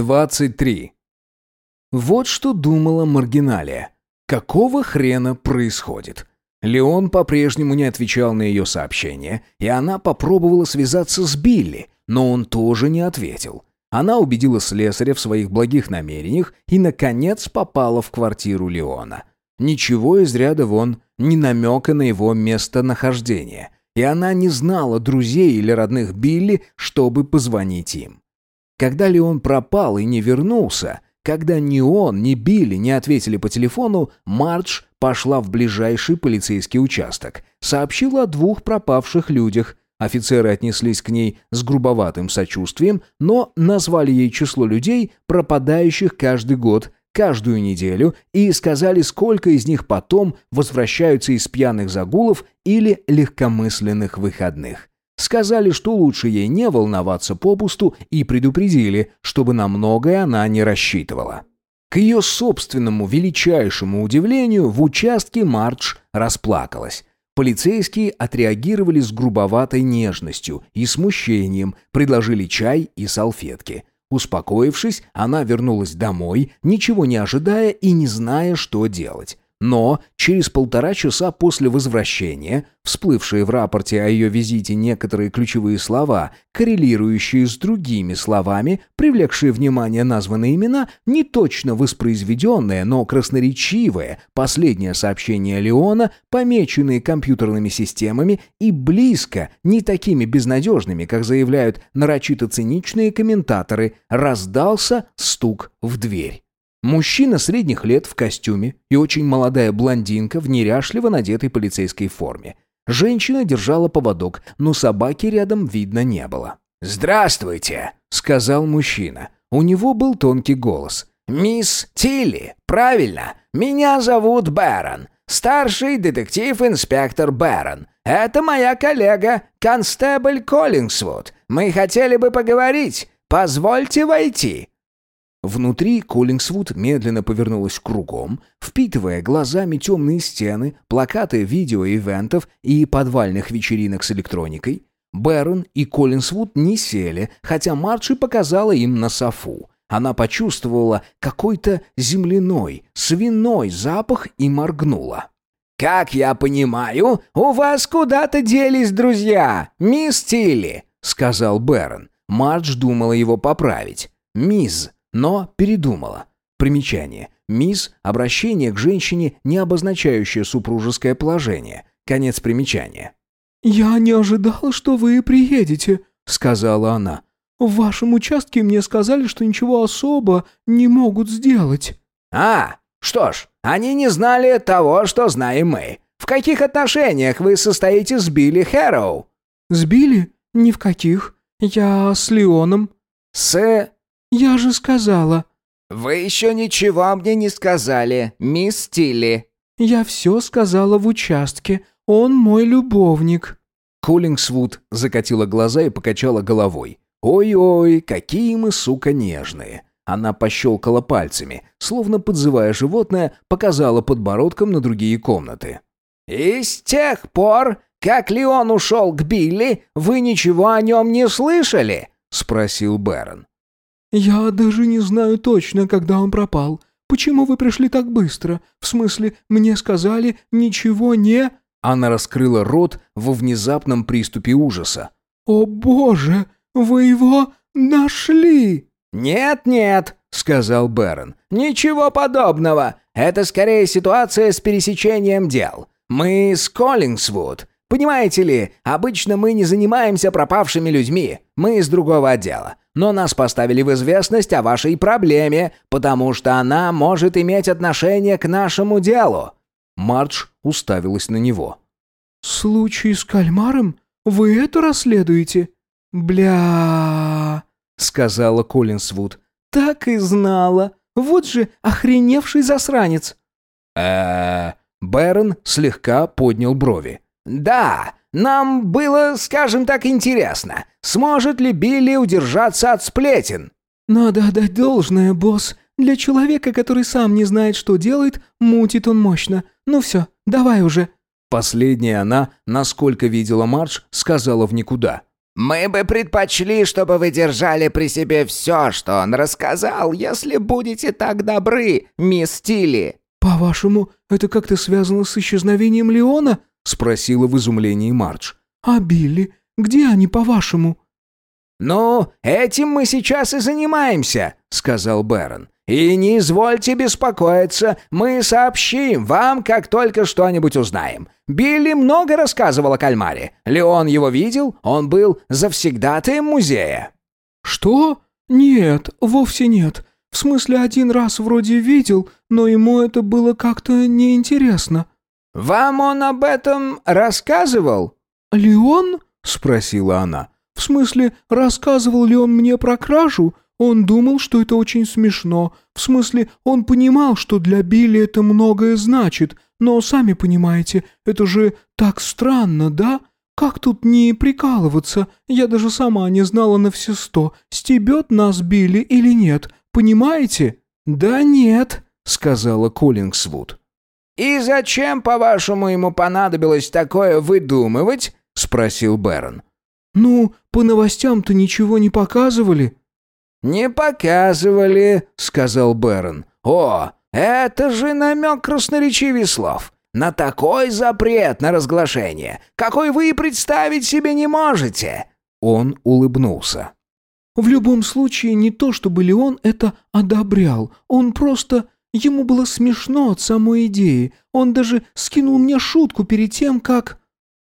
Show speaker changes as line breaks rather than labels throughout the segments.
23. Вот что думала Маргиналия. Какого хрена происходит? Леон по-прежнему не отвечал на ее сообщение, и она попробовала связаться с Билли, но он тоже не ответил. Она убедила слесаря в своих благих намерениях и, наконец, попала в квартиру Леона. Ничего из ряда вон, ни намека на его местонахождение. И она не знала друзей или родных Билли, чтобы позвонить им. Когда Леон пропал и не вернулся, когда ни он, ни Билли не ответили по телефону, Мардж пошла в ближайший полицейский участок. Сообщила о двух пропавших людях. Офицеры отнеслись к ней с грубоватым сочувствием, но назвали ей число людей, пропадающих каждый год, каждую неделю, и сказали, сколько из них потом возвращаются из пьяных загулов или легкомысленных выходных. Сказали, что лучше ей не волноваться попусту и предупредили, чтобы на многое она не рассчитывала. К ее собственному величайшему удивлению в участке Мардж расплакалась. Полицейские отреагировали с грубоватой нежностью и смущением, предложили чай и салфетки. Успокоившись, она вернулась домой, ничего не ожидая и не зная, что делать. Но через полтора часа после возвращения, всплывшие в рапорте о ее визите некоторые ключевые слова, коррелирующие с другими словами, привлекшие внимание названные имена, не точно воспроизведенное, но красноречивое последнее сообщение Леона, помеченные компьютерными системами и близко не такими безнадежными, как заявляют нарочито циничные комментаторы, раздался стук в дверь. Мужчина средних лет в костюме и очень молодая блондинка в неряшливо надетой полицейской форме. Женщина держала поводок, но собаки рядом видно не было.
«Здравствуйте», —
сказал мужчина. У него был тонкий голос.
«Мисс Тилли, правильно. Меня зовут Бэрон. Старший детектив-инспектор Бэрон. Это моя коллега, констебль Коллингсвуд. Мы хотели бы поговорить. Позвольте войти».
Внутри Коллингсвуд медленно повернулась кругом, впитывая глазами темные стены, плакаты видеоивентов и подвальных вечеринок с электроникой. Бэрон и Коллинсвуд не сели, хотя Марчи показала им на софу. Она почувствовала какой-то земляной, свиной запах и моргнула.
«Как я понимаю, у вас куда-то делись друзья, мисс Тилли», — сказал Бэрон.
Мардж думала его поправить. «Мисс» но передумала. Примечание. Мисс – обращение к женщине, не обозначающее супружеское положение. Конец примечания.
«Я не ожидал, что вы приедете», – сказала она. «В вашем участке мне сказали, что ничего особо не могут сделать».
«А, что ж, они не знали того, что знаем мы. В каких отношениях вы состоите с Билли Хэроу?»
«С Билли? Ни в каких. Я с Леоном».
«С...»
«Я же сказала».
«Вы еще ничего мне не сказали, мисс Тилли».
«Я все сказала в участке. Он мой любовник».
Коллингсвуд закатила глаза и покачала головой. «Ой-ой, какие мы, сука, нежные!» Она пощелкала пальцами, словно подзывая животное, показала подбородком на другие комнаты.
«И с тех пор, как Леон ушел к Билли, вы ничего о нем не слышали?» — спросил Бэрон.
«Я даже не знаю точно, когда он пропал. Почему вы пришли так быстро? В смысле, мне сказали, ничего не...»
Она раскрыла рот во внезапном приступе ужаса.
«О боже, вы его нашли!»
«Нет-нет», — сказал Бэрон. «Ничего подобного. Это скорее ситуация с пересечением дел. Мы с Коллингсвуд. Понимаете ли, обычно мы не занимаемся пропавшими людьми. Мы из другого отдела но нас поставили в известность о вашей проблеме, потому что она может иметь отношение к нашему делу».
Мардж уставилась на него.
«Случай с кальмаром? Вы это расследуете?» «Бля...» — сказала Коллинсвуд. «Так и знала. Вот же охреневший засранец!»
э Бэрон слегка поднял брови.
«Да, нам было, скажем так, интересно, сможет ли Билли удержаться от сплетен?»
«Надо отдать должное, босс. Для человека, который сам не знает, что делает, мутит он мощно. Ну все, давай уже».
Последняя она, насколько видела Мардж, сказала в никуда.
Мы бы предпочли, чтобы вы держали при себе все, что он рассказал, если будете так добры, мисс Тилли».
«По-вашему, это как-то связано с исчезновением Леона?» — спросила в изумлении Мардж. «А Билли? Где они, по-вашему?»
«Ну, этим мы сейчас и занимаемся», — сказал Бэрон. «И не извольте беспокоиться, мы сообщим вам, как только что-нибудь узнаем. Билли много рассказывал о кальмаре. Леон его видел, он был завсегдатаем музея».
«Что? Нет, вовсе нет. В смысле, один раз вроде видел, но ему это было как-то неинтересно».
«Вам он об этом рассказывал?»
«Леон?» — спросила она. «В смысле, рассказывал ли он мне про кражу? Он думал, что это очень смешно. В смысле, он понимал, что для Билли это многое значит. Но, сами понимаете, это же так странно, да? Как тут не прикалываться? Я даже сама не знала на все сто, стебет нас Билли или нет. Понимаете?» «Да нет», — сказала Коллингсвуд.
«И зачем, по-вашему, ему понадобилось такое выдумывать?» — спросил Бэрон.
«Ну, по новостям-то ничего не показывали».
«Не показывали», — сказал Бэрон. «О, это же намек красноречивый слов. На такой запрет на разглашение, какой вы и представить себе не можете!» Он улыбнулся.
«В любом случае, не то чтобы Леон это одобрял. Он просто... Ему было смешно от самой идеи. Он даже скинул мне шутку перед тем, как...»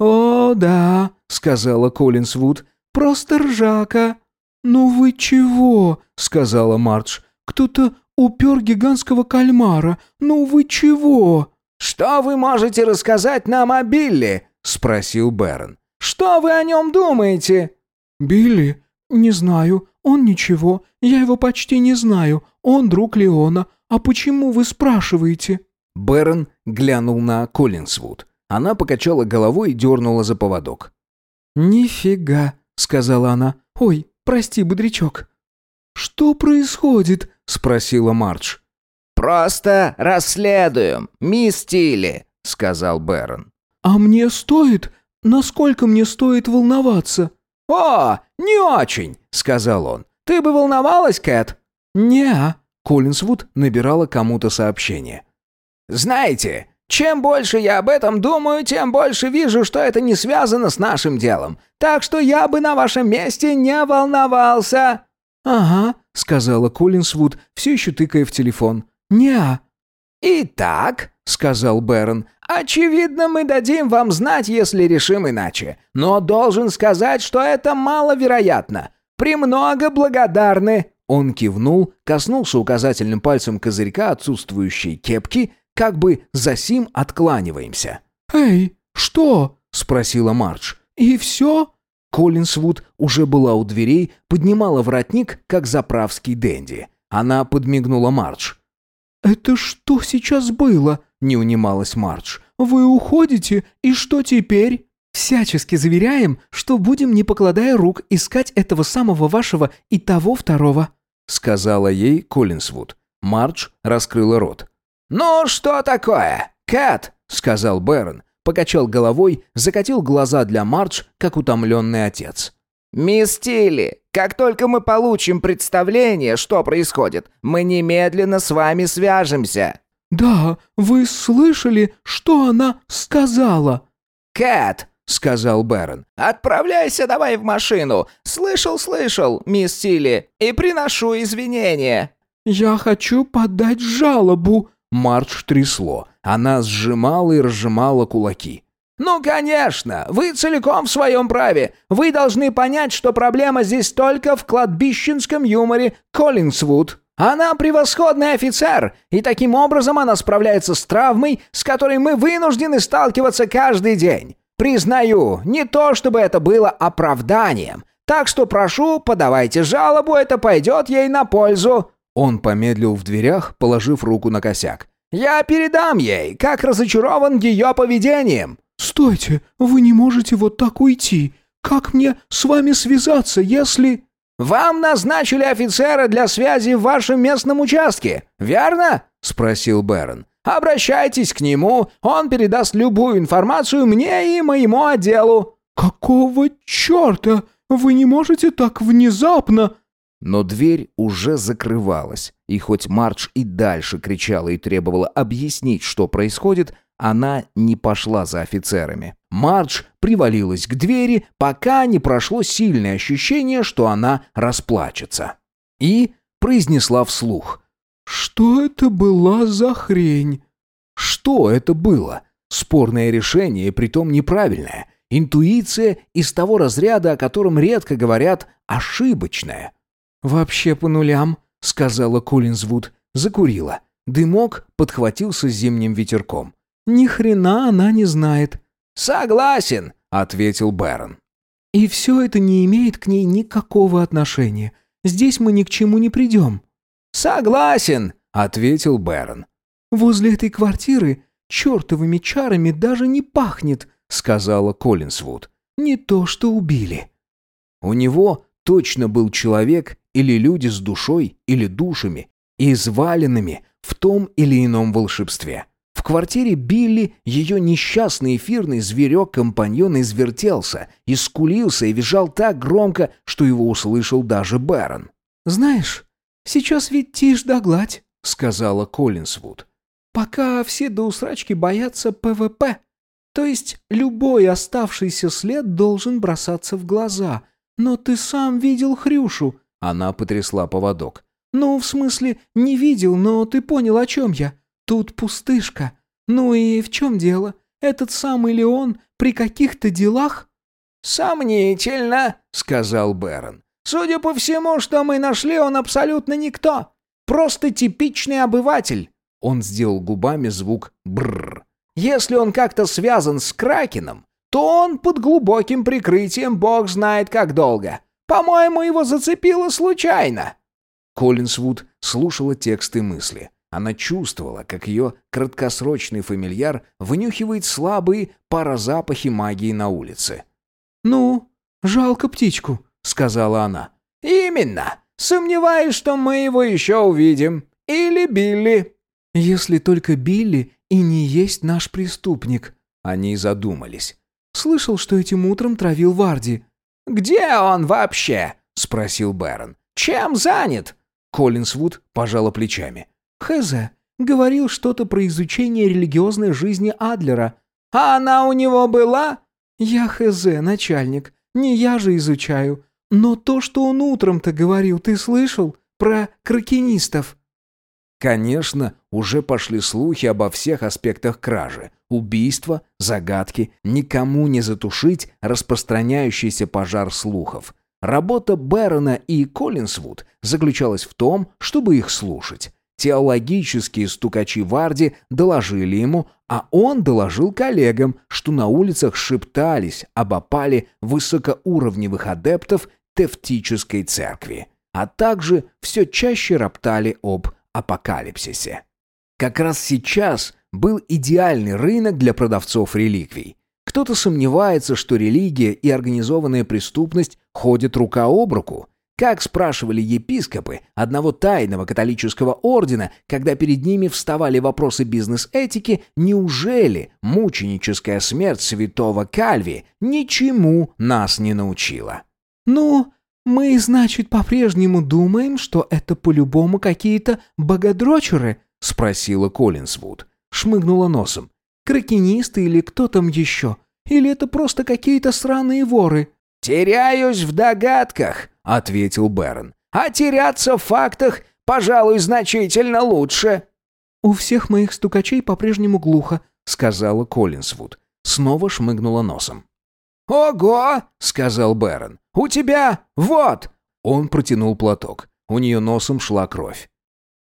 «О, да», — сказала Коллинсвуд. «Просто ржака». «Ну вы чего?» — сказала Мардж. «Кто-то упер гигантского кальмара. Ну вы чего?»
«Что вы можете рассказать нам о Билли?» — спросил Бэрон. «Что вы о нем думаете?»
«Билли? Не знаю. Он ничего. Я его почти не знаю. Он друг Леона. А почему вы спрашиваете?»
Бэрон глянул на Коллинсвуд. Она покачала головой и дернула за поводок.
«Нифига», — сказала она. «Ой, прости, бодрячок». «Что происходит?» — спросила Мардж.
«Просто расследуем, мисс Тилли», — сказал Бэрон.
«А мне стоит? Насколько мне стоит волноваться?»
«О, не очень», — сказал он. «Ты бы волновалась, Кэт?»
«Не-а».
Коллинсвуд набирала кому-то сообщение.
«Знаете, чем больше я об этом думаю, тем больше вижу, что это не связано с нашим делом. Так что я бы на вашем месте не волновался».
«Ага», — сказала Коллинсвуд, все еще тыкая в телефон. «Не-а».
«Итак», — сказал Бэрон, — «очевидно, мы дадим вам знать, если решим иначе. Но должен сказать, что это маловероятно. Премного благодарны».
Он кивнул, коснулся указательным пальцем козырька отсутствующей кепки, как бы за сим откланиваемся.
«Эй, что?»
— спросила Мардж.
«И все?»
Коллинсвуд уже была у дверей, поднимала воротник, как заправский денди. Она подмигнула Мардж.
«Это что сейчас было?» — не унималась Мардж. «Вы уходите, и что теперь?» «Всячески заверяем, что будем, не покладая рук, искать этого самого вашего и того второго», —
сказала ей Коллинсвуд. Мардж раскрыла рот.
«Ну, что такое? Кэт!» — сказал Бэрон.
Покачал головой, закатил глаза для Мардж, как утомленный отец.
«Мисс Тилли, как только мы получим представление, что происходит, мы немедленно с вами свяжемся».
«Да, вы слышали, что она сказала?»
«Кэт!» — сказал Бэрон. «Отправляйся давай в машину. Слышал, слышал, мисс Тилли, и приношу извинения».
«Я хочу подать жалобу»,
Мардж трясло. Она сжимала и разжимала кулаки.
«Ну, конечно! Вы целиком в своем праве! Вы должны понять, что проблема здесь только в кладбищенском юморе Коллинсвуд. Она превосходный офицер, и таким образом она справляется с травмой, с которой мы вынуждены сталкиваться каждый день. Признаю, не то чтобы это было оправданием. Так что прошу, подавайте жалобу, это пойдет ей на пользу.
Он помедлил в дверях, положив руку на косяк.
«Я передам ей, как разочарован ее поведением!»
«Стойте, вы не можете вот так уйти. Как мне с вами связаться, если...»
«Вам назначили офицера для связи в вашем местном участке, верно?» — спросил Бэрон. «Обращайтесь к нему, он передаст любую информацию мне и моему отделу».
«Какого черта? Вы не можете так внезапно...»
Но дверь уже закрывалась, и хоть Мардж и дальше кричала и требовала объяснить, что происходит, она не пошла за офицерами. Мардж привалилась к двери, пока не прошло сильное ощущение, что она расплачется. И произнесла вслух.
«Что это была за хрень?»
Что это было? Спорное решение, притом неправильное. Интуиция из того разряда, о котором редко говорят, ошибочная.
«Вообще по нулям», — сказала Коллинзвуд. Закурила. Дымок подхватился зимним ветерком. «Ни хрена она не знает».
«Согласен», — ответил Бэрон.
«И все это не имеет к ней никакого отношения. Здесь мы ни к чему не придем».
«Согласен», — ответил Бэрон.
«Возле этой квартиры чертовыми чарами даже не пахнет», — сказала Коллинсвуд. «Не то, что убили».
У него точно был человек или люди с душой или душами, извалянными в том или ином волшебстве. В квартире Билли ее несчастный эфирный зверек-компаньон извертелся, искулился и визжал так громко, что его услышал даже Бэрон.
«Знаешь, сейчас ведь тишь да гладь», — сказала
Коллинсвуд.
«Пока все до усрачки боятся ПВП. То есть любой оставшийся след должен бросаться в глаза. Но ты сам видел Хрюшу,
она потрясла поводок.
«Ну, в смысле, не видел, но ты понял, о чем я. Тут пустышка. Ну и в чем дело? Этот самый Леон при каких-то делах?»
«Сомнительно», — сказал Бэрон. «Судя по всему, что мы нашли, он абсолютно никто. Просто типичный обыватель». Он сделал губами звук «бррр». «Если он как-то связан с Кракеном, то он под глубоким прикрытием бог знает как долго. По-моему, его зацепило случайно». Коллинсвуд слушала тексты мысли. Она чувствовала, как ее краткосрочный фамильяр вынюхивает слабые парозапахи магии на улице.
«Ну, жалко птичку», — сказала она.
«Именно. Сомневаюсь, что мы его еще увидим. Или Билли».
«Если только Билли и не есть наш преступник».
Они задумались.
«Слышал, что этим утром травил Варди.
«Где он вообще?» — спросил Бэрон. «Чем занят?» Коллинсвуд пожала плечами.
«Хз. Говорил что-то про изучение религиозной жизни Адлера.
А она у него была?»
«Я хз, начальник. Не я же изучаю. Но то, что он утром-то говорил, ты слышал? Про кракенистов?»
Конечно, уже пошли слухи обо всех аспектах кражи. Убийства, загадки, никому не затушить распространяющийся пожар слухов. Работа Бэрона и Коллинсвуд заключалась в том, чтобы их слушать. Теологические стукачи Варди доложили ему, а он доложил коллегам, что на улицах шептались об опале высокоуровневых адептов Тевтической церкви, а также все чаще роптали об апокалипсисе. Как раз сейчас был идеальный рынок для продавцов реликвий. Кто-то сомневается, что религия и организованная преступность ходят рука об руку. Как спрашивали епископы одного тайного католического ордена, когда перед ними вставали вопросы бизнес-этики, неужели мученическая смерть святого Кальви ничему нас не научила?
«Ну, мы, значит, по-прежнему думаем, что это по-любому какие-то богодрочеры?» — спросила Коллинсвуд шмыгнула носом. «Кракенисты или кто там еще? Или это просто какие-то сраные воры?»
«Теряюсь в догадках», — ответил Бэрон. «А теряться в фактах, пожалуй, значительно лучше».
«У всех моих стукачей по-прежнему глухо», —
сказала Коллинсвуд. Снова шмыгнула носом. «Ого!» — сказал Бэрон. «У тебя... вот!» Он протянул платок. У нее носом шла кровь.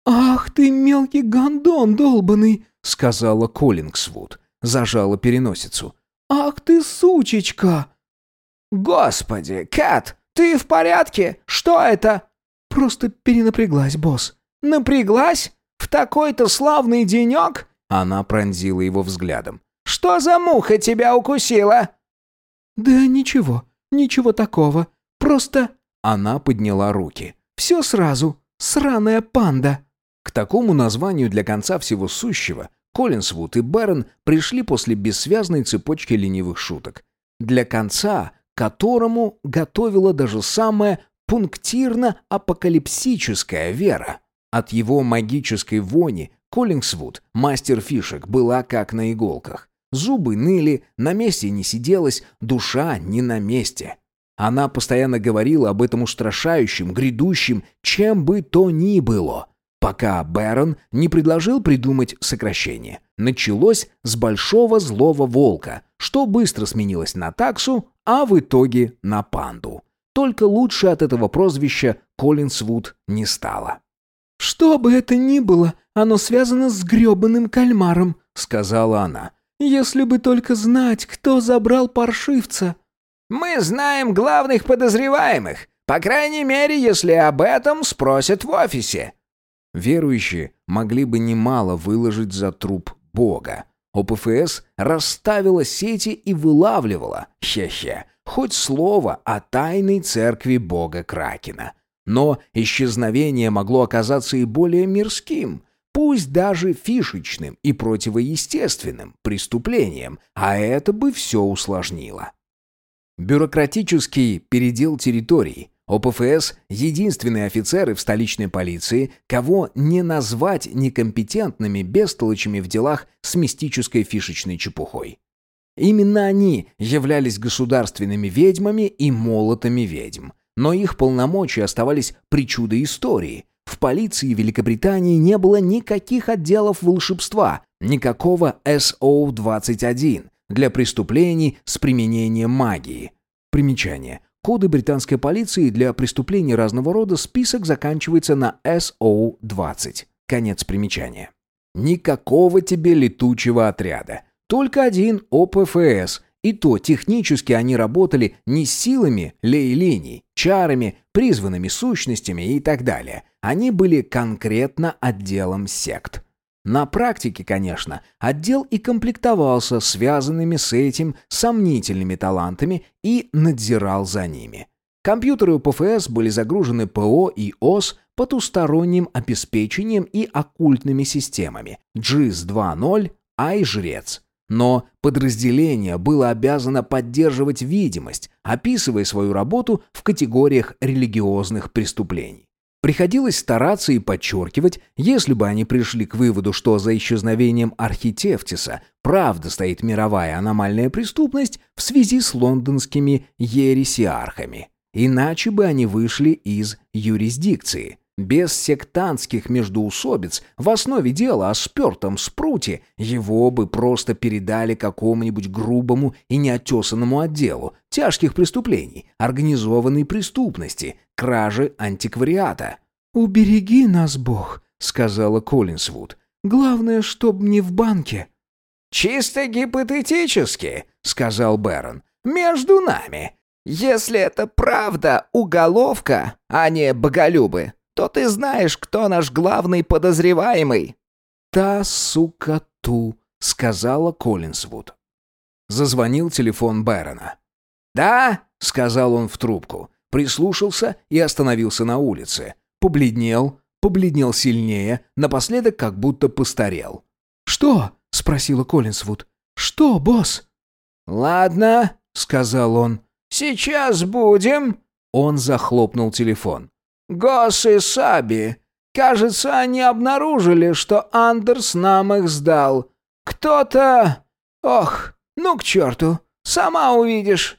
«Ах ты, мелкий гондон долбанный!»
— сказала Коллингсвуд. Зажала переносицу.
«Ах ты, сучечка!»
«Господи, Кэт, ты в порядке? Что это?»
«Просто перенапряглась, босс».
«Напряглась? В такой-то славный денек?» Она пронзила его взглядом. «Что за муха тебя укусила?»
«Да ничего, ничего такого. Просто...»
Она подняла руки.
«Все сразу. Сраная панда».
К такому названию для конца всего сущего Коллинсвуд и Бэрон пришли после бессвязной цепочки ленивых шуток. Для конца которому готовила даже самая пунктирно-апокалипсическая вера. От его магической вони Коллингсвуд, мастер фишек, была как на иголках. Зубы ныли, на месте не сиделась, душа не на месте. Она постоянно говорила об этом устрашающем, грядущем, чем бы то ни было, пока Бэрон не предложил придумать сокращение. Началось с большого злого волка, что быстро сменилось на таксу, а в итоге на панду. Только лучше от этого прозвища Коллинсвуд не стало.
«Что бы это ни было, оно связано с грёбаным кальмаром», — сказала она. «Если бы только знать, кто забрал паршивца».
«Мы знаем главных подозреваемых, по крайней мере, если об этом спросят в офисе».
Верующие могли бы немало выложить за труп Бога. ОПФС расставила сети и вылавливала, хе-хе, хоть слово о тайной церкви Бога Кракена — но исчезновение могло оказаться и более мирским, пусть даже фишечным и противоестественным преступлением, а это бы все усложнило. Бюрократический передел территорий. ОПФС – единственные офицеры в столичной полиции, кого не назвать некомпетентными бестолочами в делах с мистической фишечной чепухой. Именно они являлись государственными ведьмами и молотами ведьм – но их полномочия оставались причудой истории. В полиции Великобритании не было никаких отделов волшебства, никакого SO-21 для преступлений с применением магии. Примечание. Коды британской полиции для преступлений разного рода список заканчивается на SO-20. Конец примечания. Никакого тебе летучего отряда. Только один ОПФС и то технически они работали не силами лей-линий, чарами, призванными сущностями и так далее. Они были конкретно отделом сект. На практике, конечно, отдел и комплектовался связанными с этим сомнительными талантами и надзирал за ними. Компьютеры УПФС были загружены ПО и ОС потусторонним обеспечением и оккультными системами. GIS 2.0, Ай-Жрец. Но подразделение было обязано поддерживать видимость, описывая свою работу в категориях религиозных преступлений. Приходилось стараться и подчеркивать, если бы они пришли к выводу, что за исчезновением архитефтиса правда стоит мировая аномальная преступность в связи с лондонскими ересиархами. Иначе бы они вышли из юрисдикции – без сектантских междоусобиц, в основе дела о спертом спруте, его бы просто передали какому-нибудь грубому и неотесанному отделу тяжких преступлений, организованной преступности, кражи антиквариата.
«Убереги нас, Бог», — сказала Коллинсвуд. «Главное, чтоб не в банке».
«Чисто гипотетически», — сказал Бэрон. «Между нами. Если это правда уголовка, а не боголюбы, то ты знаешь, кто наш главный подозреваемый».
«Та сука ту», — сказала Коллинсвуд. Зазвонил телефон Бэрона.
«Да?»
— сказал он в трубку. Прислушался и остановился на улице. Побледнел, побледнел сильнее, напоследок как будто постарел.
«Что?» — спросила Коллинсвуд. «Что, босс?»
«Ладно», —
сказал он.
«Сейчас будем».
Он захлопнул телефон.
Гос и Саби. Кажется, они обнаружили, что Андерс нам их сдал. Кто-то... Ох, ну к черту. Сама увидишь.